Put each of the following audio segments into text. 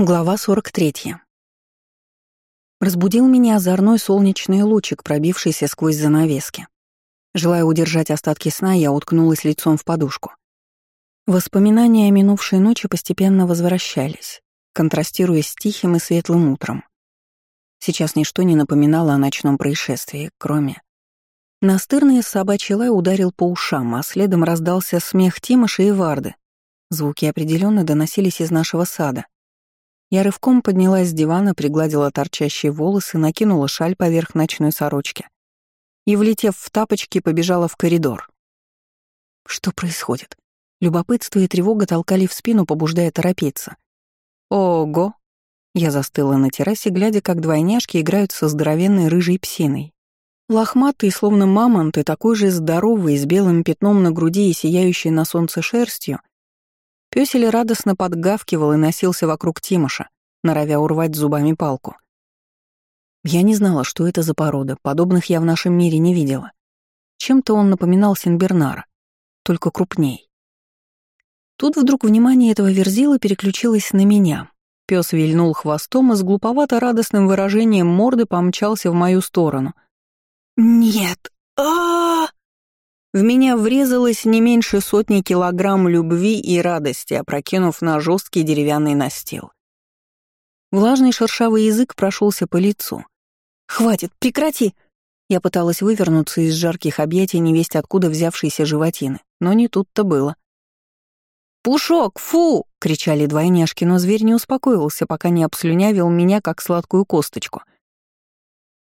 Глава 43. Разбудил меня озорной солнечный лучик, пробившийся сквозь занавески. Желая удержать остатки сна, я уткнулась лицом в подушку. Воспоминания о минувшей ночи постепенно возвращались, контрастируя с тихим и светлым утром. Сейчас ничто не напоминало о ночном происшествии, кроме... Настырный собачий лай ударил по ушам, а следом раздался смех Тимоша и Варды. Звуки определенно доносились из нашего сада — я рывком поднялась с дивана, пригладила торчащие волосы, накинула шаль поверх ночной сорочки и, влетев в тапочки, побежала в коридор. Что происходит? Любопытство и тревога толкали в спину, побуждая торопиться. Ого! Я застыла на террасе, глядя, как двойняшки играют со здоровенной рыжей псиной. Лохматый, словно мамонт, и такой же здоровый, с белым пятном на груди и сияющей на солнце шерстью, Пёсель радостно подгавкивал и носился вокруг Тимоша, норовя урвать зубами палку. Я не знала, что это за порода, подобных я в нашем мире не видела. Чем-то он напоминал Синбернара, только крупней. Тут вдруг внимание этого верзила переключилось на меня. Пёс вильнул хвостом и с глуповато-радостным выражением морды помчался в мою сторону. «Нет! а, в меня врезалось не меньше сотни килограмм любви и радости, опрокинув на жесткий деревянный настил. Влажный шершавый язык прошелся по лицу. «Хватит, прекрати!» Я пыталась вывернуться из жарких объятий невесть откуда взявшейся животины, но не тут-то было. «Пушок, фу!» — кричали двойняшки, но зверь не успокоился, пока не обслюнявил меня, как сладкую косточку —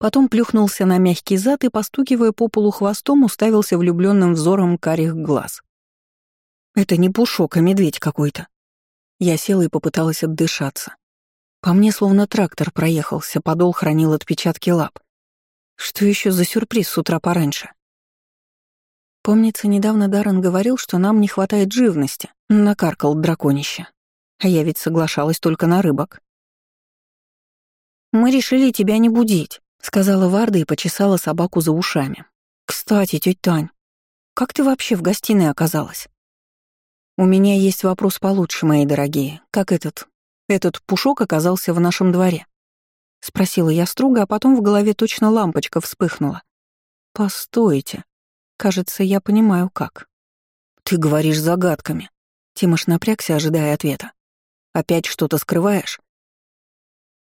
Потом плюхнулся на мягкий зад и, постукивая по полу хвостом, уставился влюбленным взором карих глаз. «Это не пушок, а медведь какой-то». Я села и попыталась отдышаться. По мне словно трактор проехался, подол хранил отпечатки лап. Что еще за сюрприз с утра пораньше? Помнится, недавно Даррен говорил, что нам не хватает живности, накаркал драконище. А я ведь соглашалась только на рыбок. «Мы решили тебя не будить», — сказала Варда и почесала собаку за ушами. «Кстати, тетя Тань, как ты вообще в гостиной оказалась?» «У меня есть вопрос получше, мои дорогие. Как этот... этот пушок оказался в нашем дворе?» Спросила я строго, а потом в голове точно лампочка вспыхнула. «Постойте. Кажется, я понимаю, как». «Ты говоришь загадками». Тимош напрягся, ожидая ответа. «Опять что-то скрываешь?»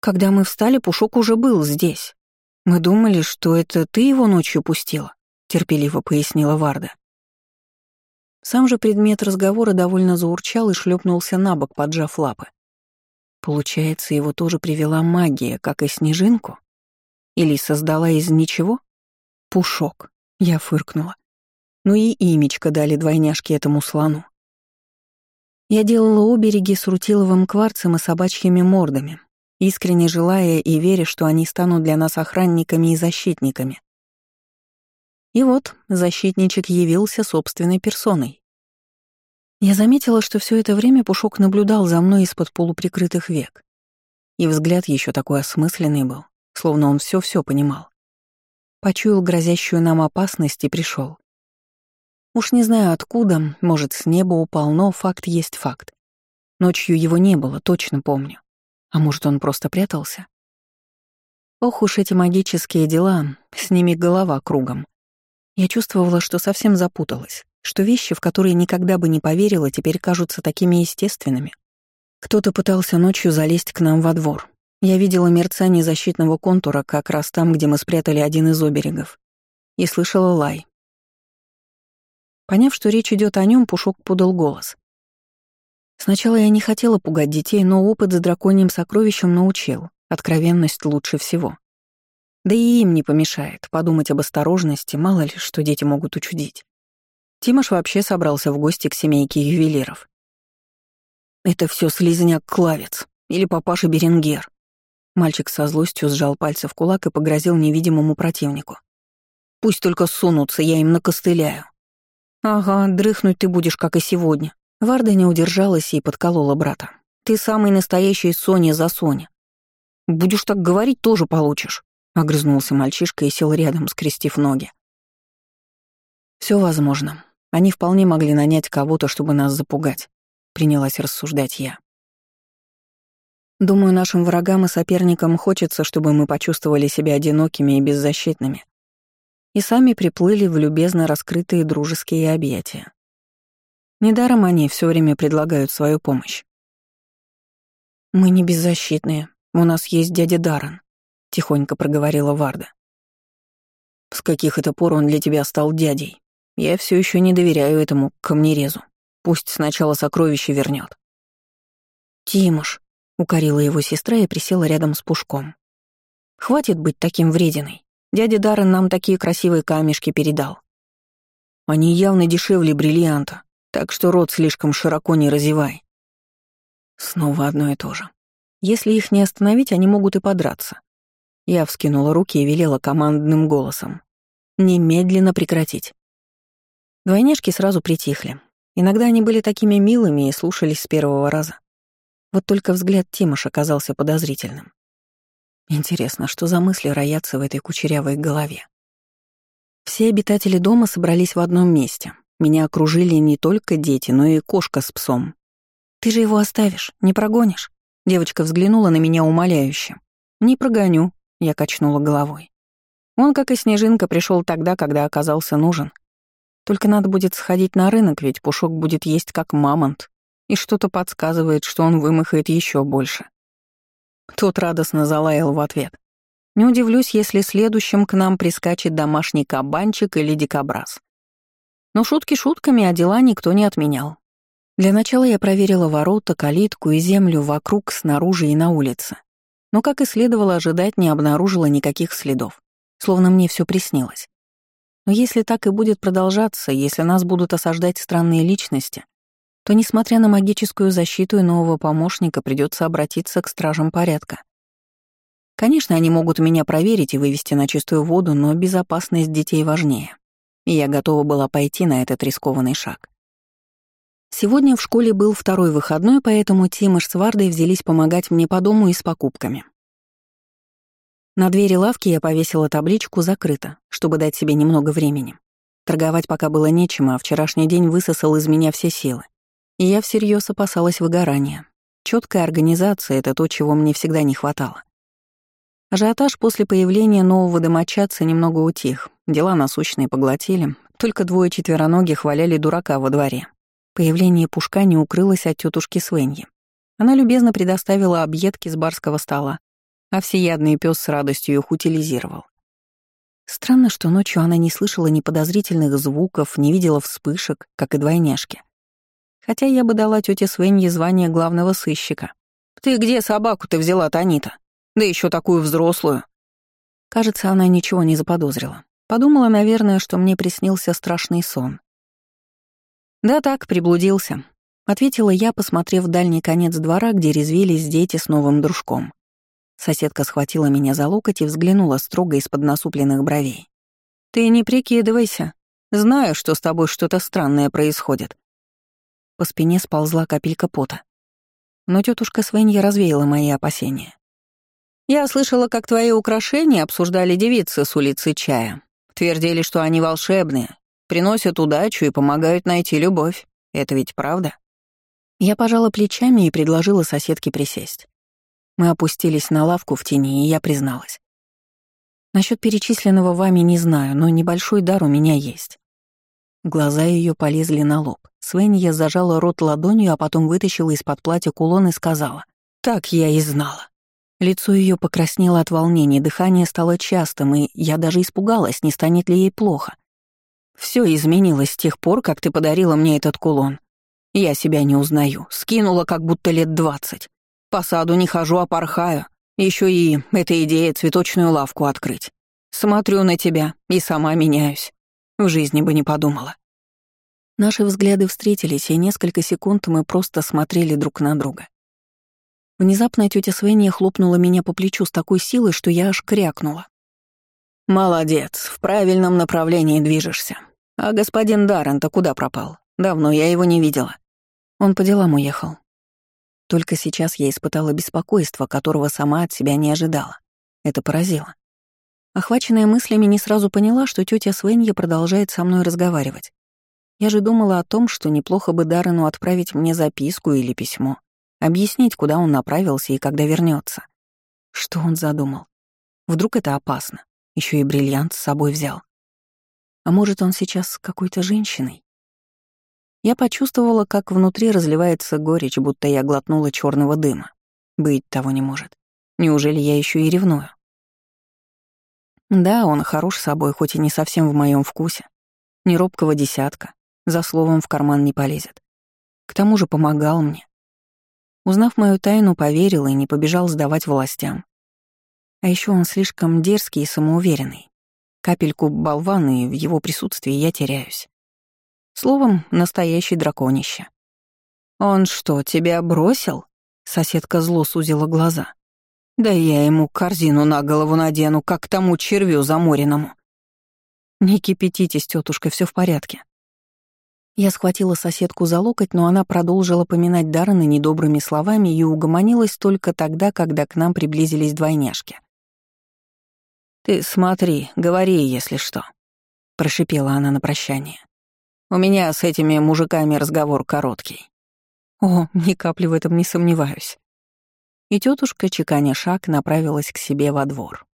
Когда мы встали, Пушок уже был здесь. «Мы думали, что это ты его ночью пустила», — терпеливо пояснила Варда. Сам же предмет разговора довольно заурчал и шлепнулся на бок, поджав лапы. Получается, его тоже привела магия, как и снежинку? Или создала из ничего? Пушок. Я фыркнула. Ну и имечко дали двойняшки этому слону. Я делала обереги с рутиловым кварцем и собачьими мордами, искренне желая и веря, что они станут для нас охранниками и защитниками. И вот защитничек явился собственной персоной. Я заметила, что все это время Пушок наблюдал за мной из-под полуприкрытых век. И взгляд еще такой осмысленный был, словно он все-все понимал. Почуял грозящую нам опасность и пришел. Уж не знаю откуда, может, с неба упал, но факт есть факт. Ночью его не было, точно помню. А может, он просто прятался? Ох уж эти магические дела, с ними голова кругом. Я чувствовала, что совсем запуталась, что вещи, в которые никогда бы не поверила, теперь кажутся такими естественными. Кто-то пытался ночью залезть к нам во двор. Я видела мерцание защитного контура как раз там, где мы спрятали один из оберегов. И слышала лай. Поняв, что речь идет о нем, Пушок подал голос. Сначала я не хотела пугать детей, но опыт с драконьим сокровищем научил. Откровенность лучше всего. Да и им не помешает подумать об осторожности, мало ли, что дети могут учудить. Тимош вообще собрался в гости к семейке ювелиров. «Это все слизняк-клавец или папаша Беренгер». Мальчик со злостью сжал пальцы в кулак и погрозил невидимому противнику. «Пусть только сунутся, я им накостыляю». «Ага, дрыхнуть ты будешь, как и сегодня», Варда не удержалась и подколола брата. «Ты самый настоящий Соня за Соня. Будешь так говорить, тоже получишь», — огрызнулся мальчишка и сел рядом, скрестив ноги. Все возможно. Они вполне могли нанять кого-то, чтобы нас запугать», — принялась рассуждать я. Думаю, нашим врагам и соперникам хочется, чтобы мы почувствовали себя одинокими и беззащитными. И сами приплыли в любезно раскрытые дружеские объятия. Недаром они все время предлагают свою помощь. «Мы не беззащитные. У нас есть дядя Даррен», — тихонько проговорила Варда. «С каких это пор он для тебя стал дядей? Я все еще не доверяю этому камнерезу. Пусть сначала сокровище вернет. «Тимош», — укорила его сестра и присела рядом с Пушком. «Хватит быть таким врединой. Дядя Даррен нам такие красивые камешки передал. Они явно дешевле бриллианта, так что рот слишком широко не разевай». Снова одно и то же. Если их не остановить, они могут и подраться. Я вскинула руки и велела командным голосом. «Немедленно прекратить». Двойняшки сразу притихли. Иногда они были такими милыми и слушались с первого раза. Вот только взгляд Тимоша оказался подозрительным. Интересно, что за мысли роятся в этой кучерявой голове? Все обитатели дома собрались в одном месте. Меня окружили не только дети, но и кошка с псом. «Ты же его оставишь, не прогонишь?» Девочка взглянула на меня умоляюще. «Не прогоню», — я качнула головой. Он, как и Снежинка, пришел тогда, когда оказался нужен. Только надо будет сходить на рынок, ведь Пушок будет есть как мамонт и что-то подсказывает, что он вымахает еще больше. Тот радостно залаял в ответ. Не удивлюсь, если следующим к нам прискачет домашний кабанчик или дикобраз. Но шутки шутками, а дела никто не отменял. Для начала я проверила ворота, калитку и землю вокруг, снаружи и на улице. Но, как и следовало ожидать, не обнаружила никаких следов. Словно мне все приснилось. Но если так и будет продолжаться, если нас будут осаждать странные личности, то, несмотря на магическую защиту и нового помощника, придется обратиться к стражам порядка. Конечно, они могут меня проверить и вывести на чистую воду, но безопасность детей важнее. И я готова была пойти на этот рискованный шаг. Сегодня в школе был второй выходной, поэтому Тимош с Вардой взялись помогать мне по дому и с покупками. На двери лавки я повесила табличку «Закрыто», чтобы дать себе немного времени. Торговать пока было нечем, а вчерашний день высосал из меня все силы. И я всерьез опасалась выгорания. Четкая организация — это то, чего мне всегда не хватало. Ажиотаж после появления нового домочадца немного утих, дела насущные поглотили, только двое четвероногих валяли дурака во дворе. Появление Пушка не укрылось от тетушки Свеньи. Она любезно предоставила объедки с барского стола, а всеядный пес с радостью их утилизировал. Странно, что ночью она не слышала ни подозрительных звуков, не видела вспышек, как и двойняшки. Хотя я бы дала тете Свенье звание главного сыщика. «Ты где собаку-то взяла, Танита? Да еще такую взрослую!» Кажется, она ничего не заподозрила. Подумала, наверное, что мне приснился страшный сон. «Да так, приблудился», — ответила я, посмотрев в дальний конец двора, где резвились дети с новым дружком. Соседка схватила меня за локоть и взглянула строго из-под насупленных бровей. «Ты не прикидывайся. Знаю, что с тобой что-то странное происходит. По спине сползла капелька пота. Но тетушка Свенья развеяла мои опасения. «Я слышала, как твои украшения обсуждали девицы с улицы Чая. Твердили, что они волшебные, приносят удачу и помогают найти любовь. Это ведь правда?» Я пожала плечами и предложила соседке присесть. Мы опустились на лавку в тени, и я призналась. Насчет перечисленного вами не знаю, но небольшой дар у меня есть. Глаза ее полезли на лоб. Свенья зажала рот ладонью, а потом вытащила из-под платья кулон и сказала. «Так я и знала». Лицо ее покраснело от волнения, дыхание стало частым, и я даже испугалась, не станет ли ей плохо. Все изменилось с тех пор, как ты подарила мне этот кулон. Я себя не узнаю, скинула как будто лет двадцать. По саду не хожу, а порхаю. Еще и эта идея цветочную лавку открыть. Смотрю на тебя и сама меняюсь. В жизни бы не подумала. Наши взгляды встретились, и несколько секунд мы просто смотрели друг на друга. Внезапно тетя Свенья хлопнула меня по плечу с такой силой, что я аж крякнула. «Молодец, в правильном направлении движешься. А господин Даррен-то куда пропал? Давно я его не видела». Он по делам уехал. Только сейчас я испытала беспокойство, которого сама от себя не ожидала. Это поразило. Охваченная мыслями, не сразу поняла, что тетя Свенья продолжает со мной разговаривать. Я же думала о том, что неплохо бы Даррену отправить мне записку или письмо, Объяснить, куда он направился и когда вернется. Что он задумал? Вдруг это опасно? Еще и бриллиант с собой взял. А может, он сейчас с какой-то женщиной? Я почувствовала, как внутри разливается горечь, будто я глотнула черного дыма. Быть того не может. Неужели я еще и ревную? Да, он хорош собой, хоть и не совсем в моем вкусе. Не робкого десятка, за словом в карман не полезет. К тому же помогал мне. Узнав мою тайну, поверил и не побежал сдавать властям. А еще он слишком дерзкий и самоуверенный. Капельку болван, и в его присутствии я теряюсь. Словом, настоящий драконище. «Он что, тебя бросил?» Соседка зло сузила глаза. «Да я ему корзину на голову надену, как тому червю заморенному». «Не кипятитесь, тетушка, все в порядке». Я схватила соседку за локоть, но она продолжила поминать Даррена недобрыми словами и угомонилась только тогда, когда к нам приблизились двойняшки. «Ты смотри, говори, если что», — прошипела она на прощание. «У меня с этими мужиками разговор короткий». «О, ни капли в этом не сомневаюсь». И тетушка, чеканя шаг, направилась к себе во двор.